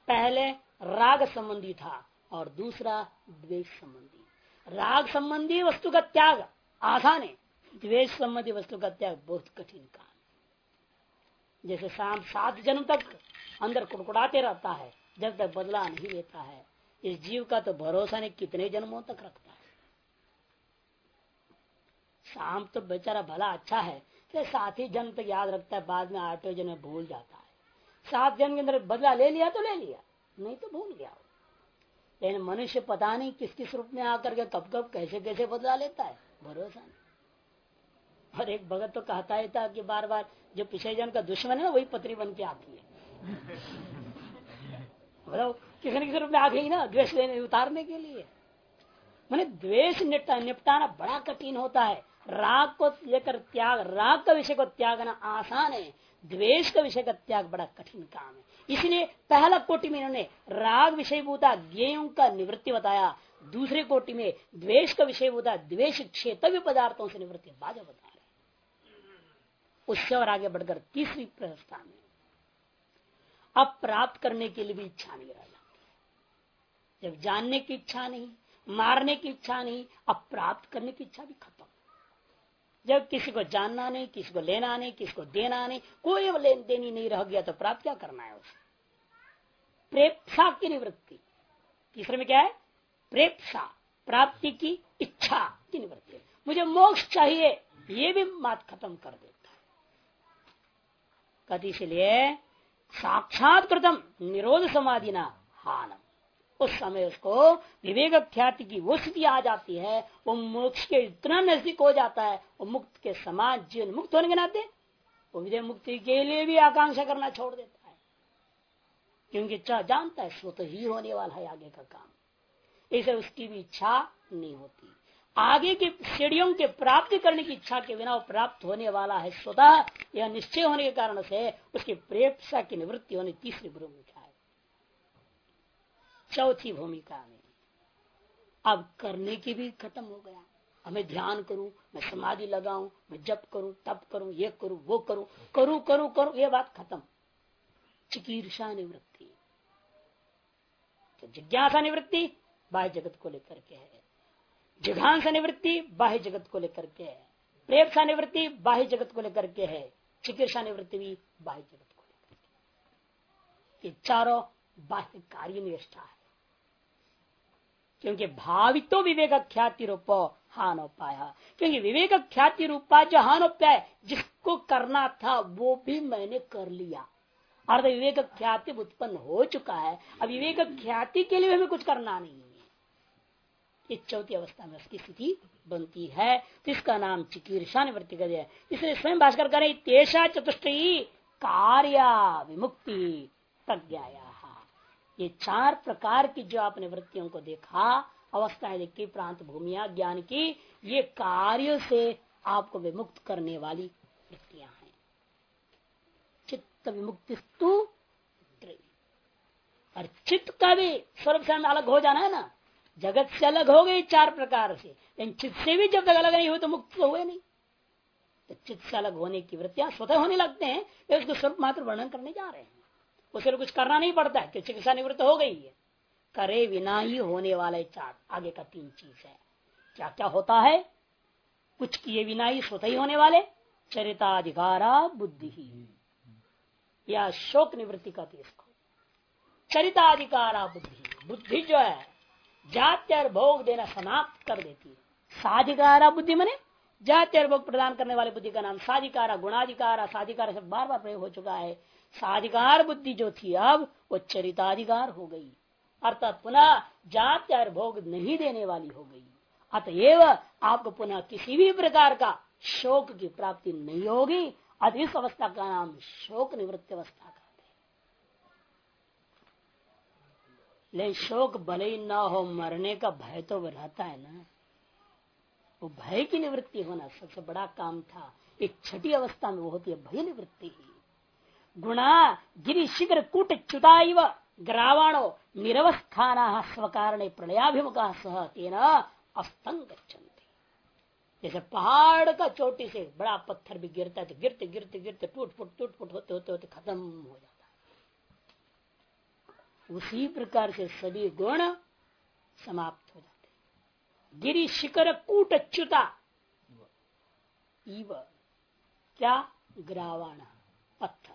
पहले राग संबंधी था और दूसरा द्वेष संबंधी। राग संबंधी वस्तु का त्याग आसान है, द्वेष संबंधी वस्तु का त्याग बहुत कठिन काम जैसे शाम सात जन्म तक अंदर कुड़कुड़ाते रहता है, जब तक बदला नहीं लेता है। इस जीव का तो भरोसा नहीं, कितने जन्मों तक रखता है। शाम तो बेचारा भला अच्छा है कि सात ही जन्म तक याद रखता है, बाद में आठवें जन्म भूल जाता है। सात जन्म के अंदर बदला ले लिया तो ले लिया, नहीं तो भूल गया लेकिन मनुष्य पता नहीं किस किस रूप में आकर के कब कब कैसे कैसे बदला लेता है, भरोसा नहीं। और एक भगत तो कहता ही था कि बार बार, जो पिछले जन का दुश्मन है ना, वही पत्री बन के आती है। बताओ किसी न किसी रूप में आ गई ना द्वेष लेने, उतारने के लिए। मैंने द्वेष निपटाना बड़ा कठिन होता है। राग को लेकर त्याग, राग का विषय को त्यागना आसान है। द्वेष का विषय का त्याग बड़ा कठिन काम है। इसलिए पहला कोटि में इन्होंने राग विषय भूता ज्ञेयों का निवृत्ति बताया। दूसरे कोटि में द्वेष का विषय भूता द्वेष क्षेत्र पदार्थों से निवृत्ति, बाजा बता रहे उससे और आगे बढ़कर तीसरी प्रवस्था में अब प्राप्त करने के लिए भी इच्छा नहीं रह जाती। जब जानने की इच्छा नहीं, मारने की इच्छा नहीं, अब प्राप्त करने की इच्छा भी खत्म। जब किसी को जानना नहीं, किसी को लेना नहीं, किसी को देना नहीं, कोई लेन देनी नहीं रह गया तो प्राप्त क्या करना है उसे? प्रेक्षा की निवृत्ति। तीसरे में क्या है? प्रेक्षा प्राप्ति की इच्छा की निवृत्ति मुझे मोक्ष चाहिए, ये भी बात खत्म कर देता है। कति इसलिए साक्षात कृतम निरोध समाधि ना हानम। उस समय उसको विवेक ख्याति की वो स्थिति आ जाती है, वो मोक्ष के इतना नज़दीक हो जाता है, वो मुक्त के समाज जीवन मुक्त होने के नाते वो विजय मुक्ति के लिए भी आकांक्षा करना छोड़ देता है। क्योंकि जानता है, स्वतः ही होने वाला है आगे का काम। इसे उसकी भी इच्छा नहीं होती। आगे की सीढ़ियों के प्राप्ति करने की इच्छा के बिना वो प्राप्त होने वाला है। स्वतः यह निश्चय होने के कारण से उसकी प्रेक्षा की निवृत्ति होने तीसरी भूमिका है। चौथी भूमिका में, अब करने की भी खत्म हो गया। हमें ध्यान करूँ, मैं समाधि लगाऊँ, मैं जप करूँ, तप करूँ, ये करूँ, वो करूँ करूँ करूँ करूँ, ये बात खत्म। चिकीर्षा निवृत्ति। तो जिज्ञासा निवृत्ति बाह्य जगत को लेकर के है। जिघांसा निवृत्ति, बाह्य जगत को लेकर के है। प्रेक्षा निवृत्ति, बाह्य जगत को लेकर के है। चिकित्सा निवृत्ति भी बाह्य जगत को लेकर के चारों बाह्य कार्य निष्ठा है। क्योंकि भावितो विवेक ख्याति रूप हान पाया क्योंकि विवेक ख्याति रूपा जो हान हानोपाय जिसको करना था, वो भी मैंने कर लिया। अर्थ विवेक ख्याति उत्पन्न हो चुका है। अब विवेक ख्याति के लिए हमें कुछ करना नहीं है। इस चौथी अवस्था में उसकी स्थिति बनती है। तो इसका नाम चिकीर्षा निवृत्ति कर दिया इसलिए स्वयं भाषकर करें तेषा चतुष्टयी कार्या विमुक्ति प्रज्ञाया। ये चार प्रकार की जो आपने वृत्तियों को देखा, अवस्थाएँ देखी, प्रांत भूमिया, ज्ञान की, ये कार्य से आपको विमुक्त करने वाली वृत्तियाँ हैं। चित्त विमुक्ति और चित्त का भी स्वरूप से अलग हो जाना है ना? जगत से अलग हो गई चार प्रकार से। लेकिन चित्त से भी जब तक अलग नहीं हुए तो मुक्त तो हुए नहीं। तो चित्त से अलग होने की वृत्तियाँ स्वतः होने लगते हैं उसको स्वरूप मात्र वर्णन करने जा रहे हैं। उसे कुछ करना नहीं पड़ता है चिकित्सा निवृत्त हो गई है। करे बिना ही होने वाले चार, आगे का तीन चीज़ है। क्या क्या होता है? कुछ किए बिना ही स्वतः ही होने वाले। चरिताधिकारा बुद्धि ही या शोक निवृत्ति का इसको। चरिताधिकारा बुद्धि बुद्धि जो है जात्य और भोग देना समाप्त कर देती है। साधिकारा बुद्धि मने जात्य और भोग प्रदान करने वाले बुद्धि का नाम साधिकारा, गुणाधिकारा, साधिकारा से बार बार प्रयोग हो चुका है। साधिकार बुद्धि जो थी अब, वो चरिताधिकार हो गई। अर्थात पुनः जात्य और भोग नहीं देने वाली हो गई। अतएव आपको पुनः किसी भी प्रकार का शोक की प्राप्ति नहीं होगी। अत इस अवस्था का नाम शोक निवृत्ति अवस्था कहते हैं लेकिन शोक भले ही न हो, मरने का भय तो रहता है ना। वो भय की निवृत्ति होना सबसे बड़ा काम था। एक छठी अवस्था में वो होती है भय निवृत्ति। ही गुणा गिरी शीघ्र कूट च्युता ग्रावाणो निरवस्थान स्वकार प्रलयाभिमुखा सह तेना अस्तंग जैसे पहाड़ का चोटी से बड़ा पत्थर भी गिरता है तो गिरते गिरते गिरते टूट फुट टूट, फुट होते होते होते खत्म हो जाता उसी प्रकार से सभी गुण समाप्त हो जाते गिरी शिखर कूट च्युता। क्या ग्रावाण पत्थर।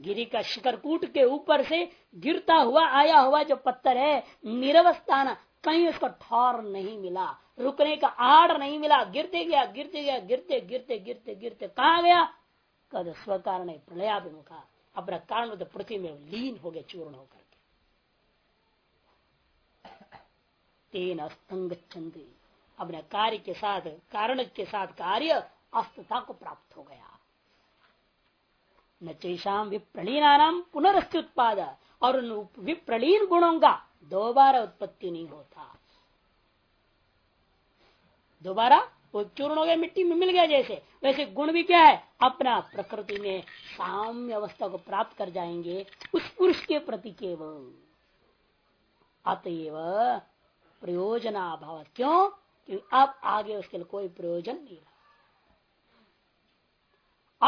गिरी का शिखरकूट के ऊपर से गिरता हुआ, आया हुआ जो पत्थर है, निरवस्थान, कहीं उसको ठौर नहीं मिला, रुकने का आड़ नहीं मिला, गिरते गया गिरते गया, गिरते गिरते गिरते गिरते, कहा गया? कद स्व कारण प्रलयाभिमुखा। अपना कारण तो पृथ्वी में लीन हो गया चूर्ण होकर के। तेन अस्तंग अपने कार्य के साथ, कारण के साथ कार्य अस्तता को प्राप्त हो गया। न चेषाम विप्रलीना नाम पुनरस्थि उत्पाद, और उन विप्रलीन गुणों का दोबारा उत्पत्ति नहीं होता। दोबारा वो चूर्ण हो गया, मिट्टी में मिल गया जैसे। वैसे गुण भी क्या है? अपना प्रकृति में साम्य अवस्था को प्राप्त कर जाएँगे। उस पुरुष के प्रति केवल। अतएव प्रयोजनाभाव। क्यों? क्योंकि अब आगे उसके लिए कोई प्रयोजन नहीं रहा।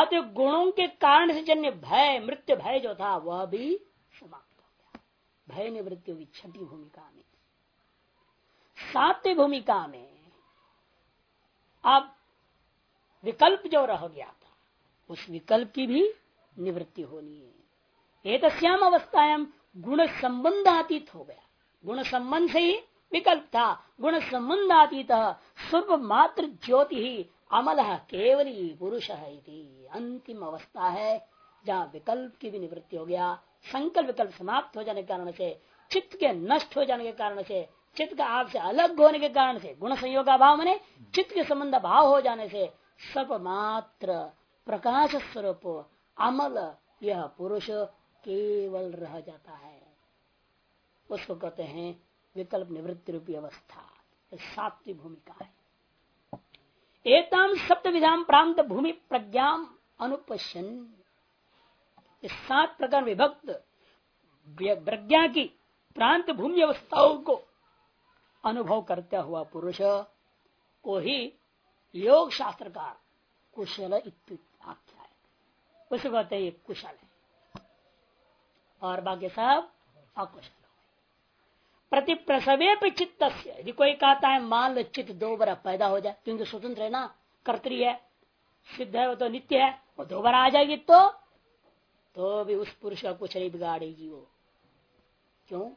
अत गुणों के कारण से जन्य भय, मृत्यु भय जो था, वह भी समाप्त हो गया। भय निवृत्ति होगी छठी भूमिका में। सातवीं भूमिका में अब विकल्प जो रह गया था, उस विकल्प की भी निवृत्ति होनी है। श्याम अवस्थाएँ गुण संबंध अतीत हो गया। गुण संबंध से ही विकल्प था। गुण संबंध अतीत स्वरूप मात्र ज्योति ही अमल केवली पुरुष है अंतिम अवस्था है, जहाँ विकल्प की भी निवृत्ति हो गया। संकल्प विकल्प समाप्त हो जाने के कारण से, चित्त के नष्ट हो जाने के कारण से चित्त का आपसे अलग होने के कारण से, गुण संयोग भाव मने चित्त के संबंध भाव हो जाने से सर्प मात्र प्रकाश स्वरूप अमल यह पुरुष केवल रह जाता है। उसको कहते हैं विकल्प निवृत्ति रूपी अवस्था। सात्विक भूमिका है। एताम सप्त विधान प्रांत भूमि प्रज्ञा अनुपशन इस सात प्रकार विभक्त प्रज्ञा की प्रांत भूमि अवस्थाओं को अनुभव करता हुआ पुरुष को ही योग शास्त्रकार कुशल आख्या है उसे कहते हैं कुशल है। और बाकी सब अकुशल प्रति प्रसवे पे चित्त यदि कोई कहता है, मान लो चित्त दो बार पैदा हो जाए, क्योंकि स्वतंत्र है ना, कर्तरी है, सिद्ध है, वो तो नित्य है, वो दो बार आ जाएगी तो तो भी उस पुरुष का कुछ नहीं बिगाड़ेगी वो। क्यों?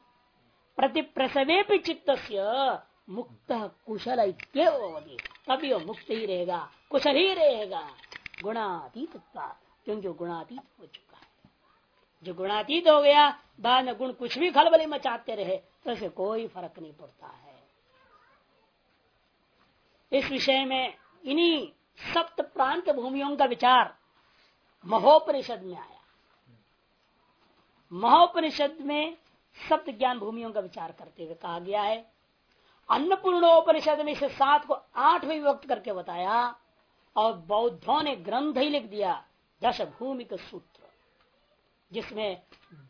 प्रति प्रसवे पे चित्त मुक्त कुशल तभी वो मुक्त ही रहेगा कुशल ही रहेगा गुणातीत क्योंकि गुणातीत हो चुका है। जो गुणातीत हो गया बाद में गुण कुछ भी खलबली मचाते रहे तो ऐसे कोई फ़र्क नहीं पड़ता है। इस विषय में इन्हीं सप्त प्रांत भूमियों का विचार महोपनिषद में आया। महोपनिषद में सप्त ज्ञान भूमियों का विचार करते हुए कहा गया है। अन्नपूर्णोपनिषद में से सात को आठ विभक्त करके बताया और बौद्धों ने ग्रंथ ही लिख दिया दश भूमि का सूत्र, जिसमें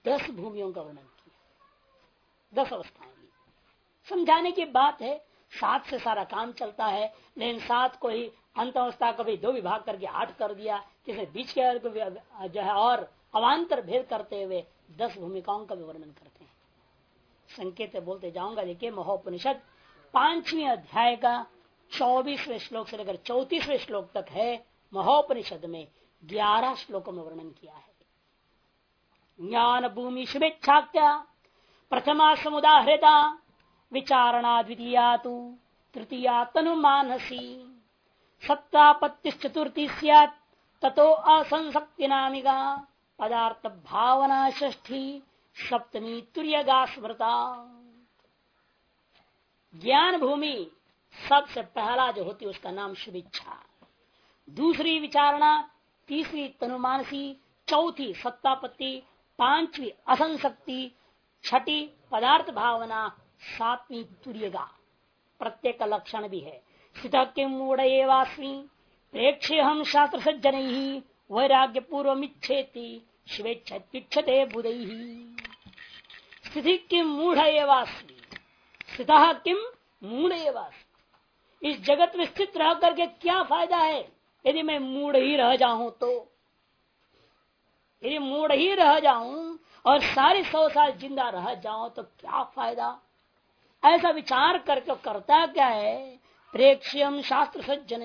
दस भूमियों का वर्णन किया। दस अवस्थाएँ समझाने की बात है, सात से सारा काम चलता है, लेकिन सात को ही अंत अवस्था को भी दो विभाग करके आठ कर दिया, जिसमें बीच के जो है, और अवान्तर भेद करते हुए दस भूमिकाओं का भी वर्णन करते हैं। संकेत बोलते जाऊँगा। देखिए, महोपनिषद पांचवी अध्याय का चौबीसवें श्लोक से लेकर चौतीसवें श्लोक तक है महोपनिषद में ग्यारह श्लोकों में वर्णन किया है। ज्ञान भूमि शुभेच्छाख्या प्रथमा समुदाहृता, विचारणा द्वितीया तो तृतीया तनु मानसी सत्तापत्ति चतुर्थी ततो असंशक्ति नामिका पदार्थ भावना ष्ठी सप्तमी तुर्यगा स्मृता। ज्ञान भूमि सबसे पहला जो होती है, उसका नाम शुभिच्छा। दूसरी विचारणा, तीसरी तनुमानसी, चौथी सत्तापत्ति, पांचवी असंशक्ति छठी पदार्थ भावना, सातवीं तुर्यगा। प्रत्येक का लक्षण भी है। स्थित के मूढ़ प्रेक्षे हम शास्त्र सज्जन ही वैराग्य पूर्व इच्छेती स्वेच्छते बुध। स्थिति किम मूढ़ स्थित किम मूढ़ इस जगत में स्थित रह करके क्या फ़ायदा है? यदि मैं मूड ही रह जाऊँ तो? यदि मूड ही रह जाऊँ और सारे सौ साल ज़िंदा रह जाऊँ तो क्या फ़ायदा? ऐसा विचार करके करता क्या है? प्रेक्षियम शास्त्र सज्जन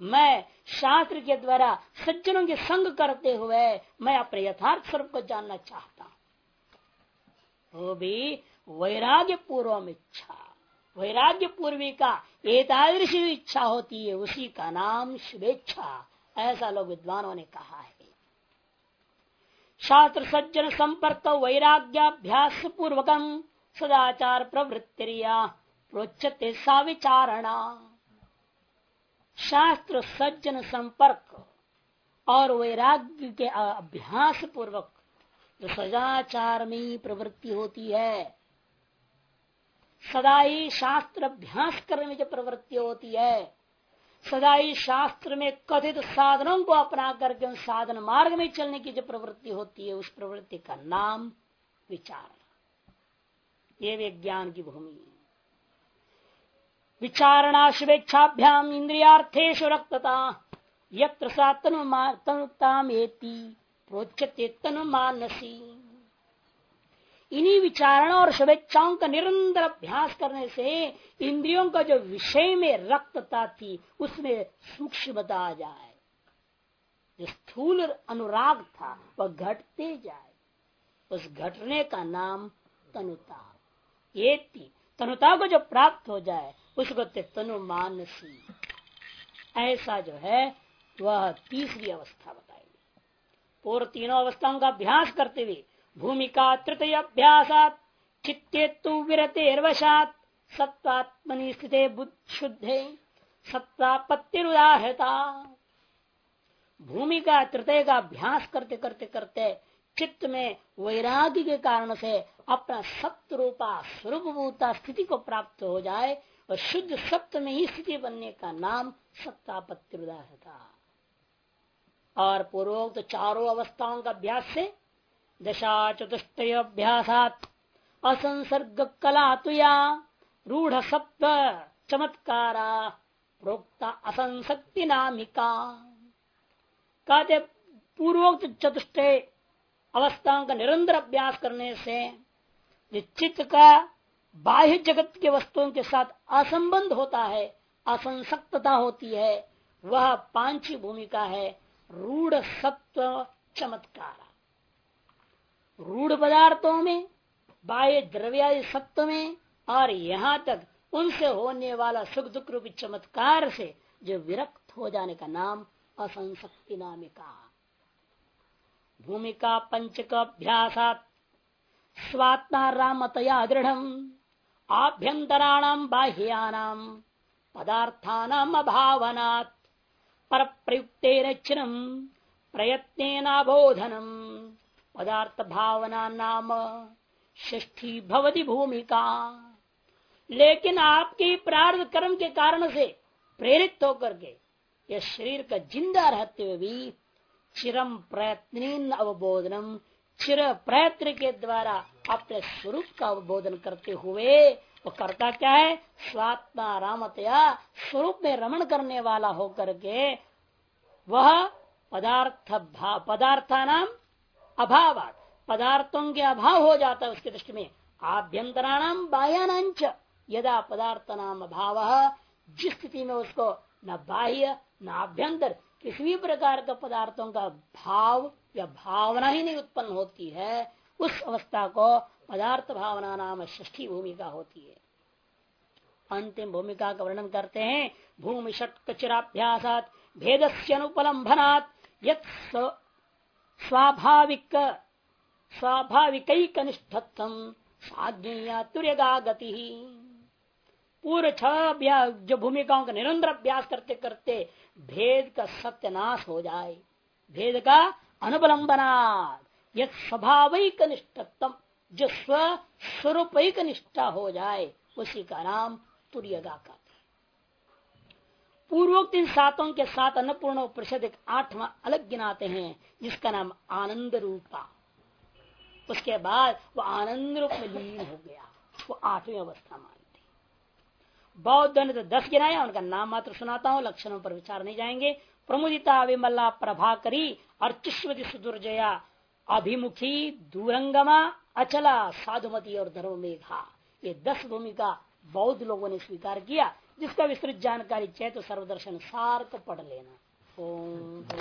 मैं शास्त्र के द्वारा सज्जनों के संग करते हुए मैं अपने यथार्थ स्वरूप को जानना चाहता हूँ। वो भी वैराग्य पूर्व इच्छा। वैराग्य पूर्वी का एतादृश इच्छा होती है, उसी का नाम शुभेच्छा, ऐसा लोग विद्वानों ने कहा है। शास्त्र सज्जन संपर्क वैराग्याभ्यास पूर्वकम सदाचार प्रवृत्तिरिया प्रोचते सा विचारणा। शास्त्र सज्जन संपर्क और वैराग्य के अभ्यास पूर्वक जो सदाचार में प्रवृत्ति होती है, सदा ही शास्त्र अभ्यास करने में जो प्रवृत्ति होती है, सदा ही शास्त्र में कथित साधनों को अपना करके उन साधन मार्ग में चलने की जो प्रवृत्ति होती है, उस प्रवृत्ति का नाम विचार। ये विज्ञान की भूमि विचारणा शुभेच्छाभ्याम इंद्रियार्थेशु रक्तता। यत्र प्रोच्यते तनु मानसी इन्हीं विचारणा और शुभेच्छाओं का निरंतर अभ्यास करने से इंद्रियों का जो विषय में रक्तता थी, उसमें सूक्ष्मता आ जाए। जो स्थूल अनुराग था, वह घटते जाए। उस घटने का नाम तनुता। ये तनुता को जो प्राप्त हो जाए उसको तनु मानसी ऐसा जो है, वह तीसरी अवस्था बताएगी। पूर्व तीनों अवस्थाओं का अभ्यास करते हुए भूमिका, तृतीय अभ्यासात चित्ते तु विरतेर्वशात सत्वात्मनि स्थित शुद्धे सत्तापत्तिरुदाहता भूमिका, तृतीय का अभ्यास करते करते करते चित्त में वैराग्य के कारण से अपना सत्य रूपा स्वरूपभूता स्थिति को प्राप्त हो जाए और शुद्ध सप्त में ही स्थिति बनने का नाम सत्तापत्ति था और पूर्वोक्त चारों अवस्थाओं का अभ्यास से दशा चतुष्टयाभ्यासात असंसर्ग कला तुया रूढ़ सप्त चमत्कारा, प्रोक्ता असंशक्ति नामिका। कहते पूर्वोक्त चतुष्ट अवस्थाओं का निरंतर अभ्यास करने से चित्त का बाह्य जगत के वस्तुओं के साथ असंबंध होता है, असंसक्तता होती है, वह पांची भूमिका है, रूढ़ सत्व चमत्कार। रूढ़ पदार्थों में, बाह्य द्रव्य सत्व में और यहाँ तक उनसे होने वाला सुख दुख रूपी चमत्कार से जो विरक्त हो जाने का नाम असंशक्ति नामिका। भूमिका पंचक अभ्यास स्वात्मा रामतया दृढ़ आभ्यंतराणाम बाह्यानाम पदार्थानाम अभावनात् पर प्रयुक्तेरक्षणम प्रयत्न पदार्थ भावना नाम ष्ठी भवती भूमिका। लेकिन आपके प्रार्थ कर्म के कारण से प्रेरित होकर के यह शरीर का ज़िंदा रहते हुए भी चिरम प्रयत्न अवबोधनम चिर प्रयत्न के द्वारा अपने स्वरूप का अवबोधन करते हुए, वो करता क्या है? स्वात्मा रामतया स्वरूप में रमण करने वाला होकर के वह पदार्थ पदार्था नाम अभाव पदार्थों के अभाव हो जाता है उसकी दृष्टि में। आभ्यंतराणाम बाह्यानाच, यदा पदार्थ नाम अभाव, जिस स्थिति में उसको न बाह्य, न आभ्यंतर, किसी भी प्रकार का पदार्थों का भाव या भावना ही नहीं उत्पन्न होती है उस अवस्था को पदार्थ भावना नाम ष्ठी भूमिका होती है। अंतिम भूमिका का वर्णन करते हैं, भूमि षटकचिराभ्यास भेद से अनुपलम्भनात् स्वाभाविक स्वाभाविक कनिष्ठत्म साज्ञा तुर्यगा गति। पूर्व छह जो भूमिकाओं का निरंतर अभ्यास करते करते भेद का सत्यानाश हो जाए। भेद का अनुपलम्बना स्वाभाविक निष्ठतम जो स्व स्वरूपिक निष्ठा हो जाए, उसी का नाम तुर्यगा का पूर्वोक्त इन सातों के साथ अन्नपूर्ण उपनिषद एक आठवां अलग गिनाते हैं, जिसका नाम आनंद रूपा उसके बाद वो आनंद रूप में लीन हो गया, वो आठवीं अवस्था मानती बौद्ध ने तो दस गिनाया, उनका नाम मात्र सुनाता हूँ, लक्षणों पर विचार नहीं जाएँगे। प्रमुदिता विमला प्रभाकरी अर्चिस्वती सुदुर्जया अभिमुखी दूरंगमा अचला साधुमती और धर्म मेघा ये दस भूमिका बौद्ध लोगों ने स्वीकार किया, जिसका विस्तृत जानकारी चाहे तो सर्वदर्शन सार को पढ़ लेना। ओम।